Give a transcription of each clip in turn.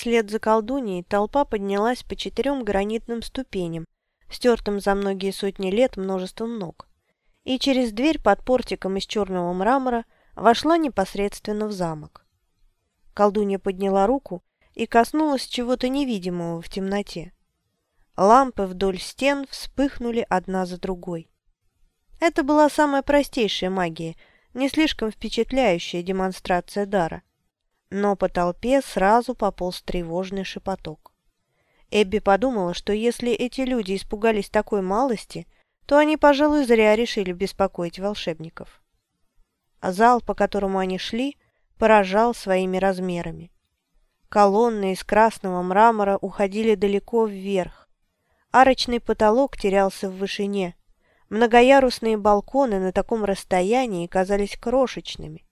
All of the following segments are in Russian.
Вслед за колдуньей толпа поднялась по четырем гранитным ступеням, стертым за многие сотни лет множеством ног, и через дверь под портиком из черного мрамора вошла непосредственно в замок. Колдунья подняла руку и коснулась чего-то невидимого в темноте. Лампы вдоль стен вспыхнули одна за другой. Это была самая простейшая магия, не слишком впечатляющая демонстрация дара. Но по толпе сразу пополз тревожный шепоток. Эбби подумала, что если эти люди испугались такой малости, то они, пожалуй, зря решили беспокоить волшебников. А зал, по которому они шли, поражал своими размерами. Колонны из красного мрамора уходили далеко вверх. Арочный потолок терялся в вышине. Многоярусные балконы на таком расстоянии казались крошечными.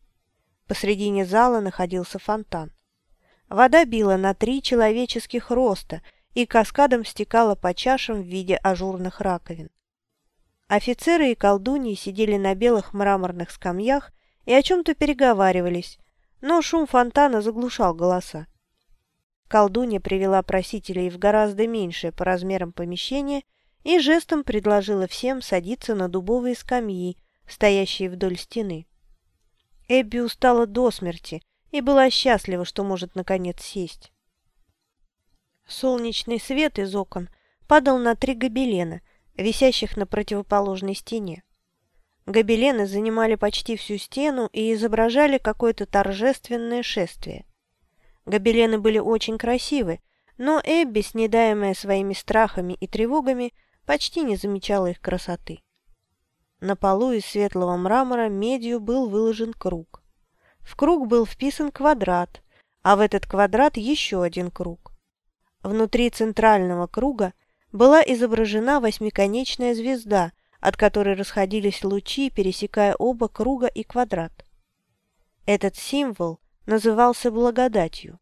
Посредине зала находился фонтан. Вода била на три человеческих роста и каскадом стекала по чашам в виде ажурных раковин. Офицеры и колдуньи сидели на белых мраморных скамьях и о чем-то переговаривались, но шум фонтана заглушал голоса. Колдунья привела просителей в гораздо меньшее по размерам помещение и жестом предложила всем садиться на дубовые скамьи, стоящие вдоль стены. Эбби устала до смерти и была счастлива, что может наконец сесть. Солнечный свет из окон падал на три гобелена, висящих на противоположной стене. Гобелены занимали почти всю стену и изображали какое-то торжественное шествие. Гобелены были очень красивы, но Эбби, снедаемая своими страхами и тревогами, почти не замечала их красоты. На полу из светлого мрамора медью был выложен круг. В круг был вписан квадрат, а в этот квадрат еще один круг. Внутри центрального круга была изображена восьмиконечная звезда, от которой расходились лучи, пересекая оба круга и квадрат. Этот символ назывался благодатью.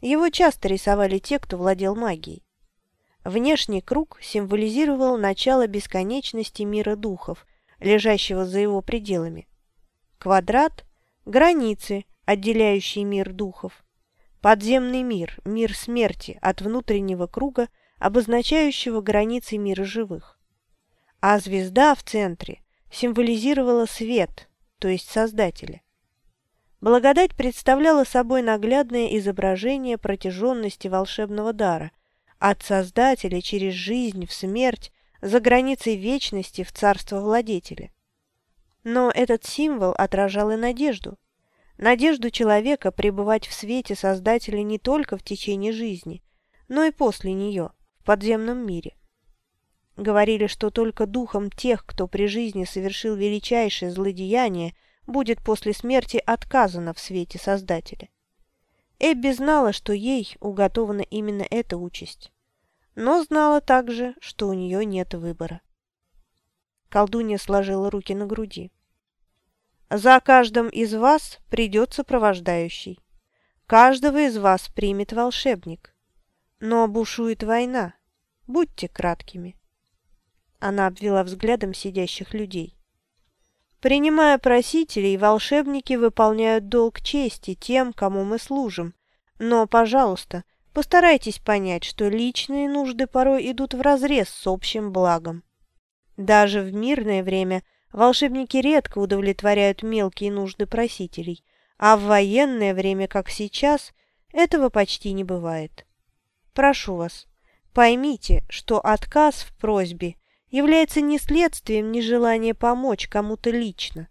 Его часто рисовали те, кто владел магией. Внешний круг символизировал начало бесконечности мира духов, лежащего за его пределами. Квадрат – границы, отделяющие мир духов. Подземный мир, мир смерти от внутреннего круга, обозначающего границы мира живых. А звезда в центре символизировала свет, то есть Создателя. Благодать представляла собой наглядное изображение протяженности волшебного дара, от Создателя через жизнь в смерть за границей вечности в царство владетеля. Но этот символ отражал и надежду. Надежду человека пребывать в свете Создателя не только в течение жизни, но и после нее, в подземном мире. Говорили, что только духом тех, кто при жизни совершил величайшее злодеяние, будет после смерти отказано в свете Создателя. Эбби знала, что ей уготована именно эта участь но знала также, что у нее нет выбора. Колдунья сложила руки на груди. «За каждым из вас придет сопровождающий. Каждого из вас примет волшебник. Но бушует война. Будьте краткими». Она обвела взглядом сидящих людей. Принимая просителей, волшебники выполняют долг чести тем, кому мы служим. Но, пожалуйста, Постарайтесь понять, что личные нужды порой идут вразрез с общим благом. Даже в мирное время волшебники редко удовлетворяют мелкие нужды просителей, а в военное время, как сейчас, этого почти не бывает. Прошу вас, поймите, что отказ в просьбе является не следствием нежелания помочь кому-то лично,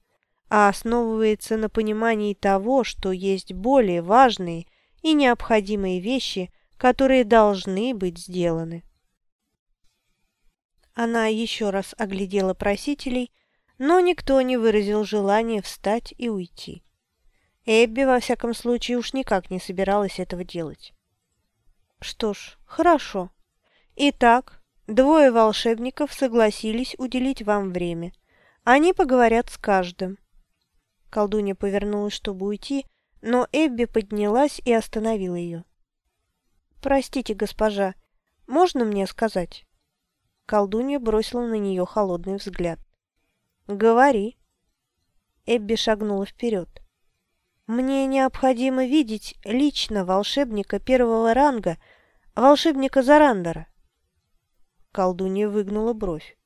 а основывается на понимании того, что есть более важные и необходимые вещи, которые должны быть сделаны. Она еще раз оглядела просителей, но никто не выразил желания встать и уйти. Эбби, во всяком случае, уж никак не собиралась этого делать. Что ж, хорошо. Итак, двое волшебников согласились уделить вам время. Они поговорят с каждым. Колдунья повернулась, чтобы уйти, но Эбби поднялась и остановила ее. «Простите, госпожа, можно мне сказать?» Колдунья бросила на нее холодный взгляд. «Говори». Эбби шагнула вперед. Мне необходимо видеть лично волшебника первого ранга, волшебника Зарандера. Колдунья выгнула бровь.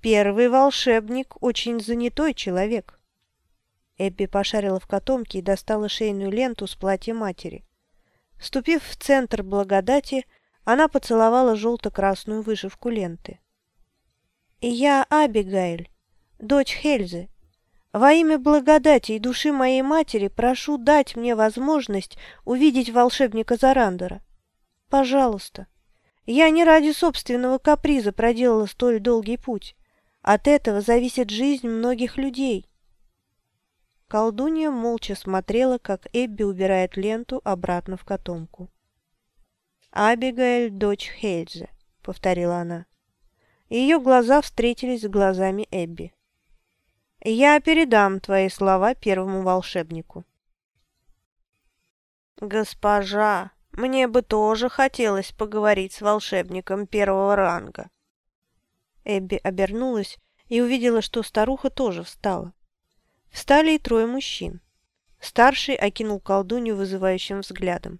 Первый волшебник очень занятой человек. Эбби пошарила в котомке и достала шейную ленту с платья матери. Вступив в центр благодати, она поцеловала желто-красную вышивку ленты. «Я Абигайль, дочь Хельзы. Во имя благодати и души моей матери прошу дать мне возможность увидеть волшебника Зарандера. Пожалуйста. Я не ради собственного каприза проделала столь долгий путь. От этого зависит жизнь многих людей». Колдунья молча смотрела, как Эбби убирает ленту обратно в котомку. «Абигаэль, дочь Хейджа», — повторила она. Ее глаза встретились с глазами Эбби. «Я передам твои слова первому волшебнику». «Госпожа, мне бы тоже хотелось поговорить с волшебником первого ранга». Эбби обернулась и увидела, что старуха тоже встала. Встали и трое мужчин. Старший окинул колдунью вызывающим взглядом.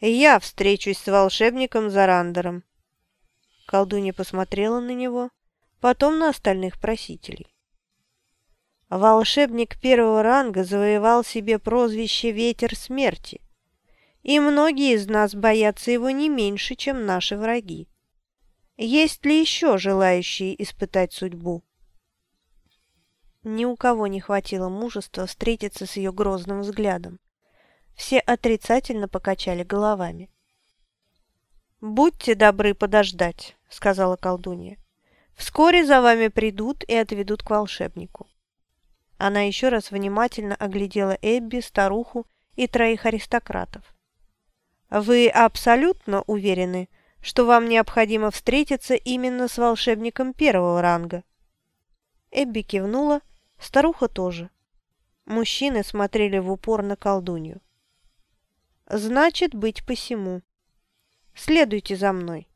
Я встречусь с волшебником Зарандером. Колдунья посмотрела на него, потом на остальных просителей. Волшебник первого ранга завоевал себе прозвище «Ветер смерти», и многие из нас боятся его не меньше, чем наши враги. Есть ли еще желающие испытать судьбу? Ни у кого не хватило мужества встретиться с ее грозным взглядом. Все отрицательно покачали головами. «Будьте добры подождать», — сказала колдунья. «Вскоре за вами придут и отведут к волшебнику». Она еще раз внимательно оглядела Эбби, старуху и троих аристократов. «Вы абсолютно уверены, что вам необходимо встретиться именно с волшебником первого ранга?» Эбби кивнула, старуха тоже. Мужчины смотрели в упор на колдунью. Значит, быть посему. Следуйте за мной.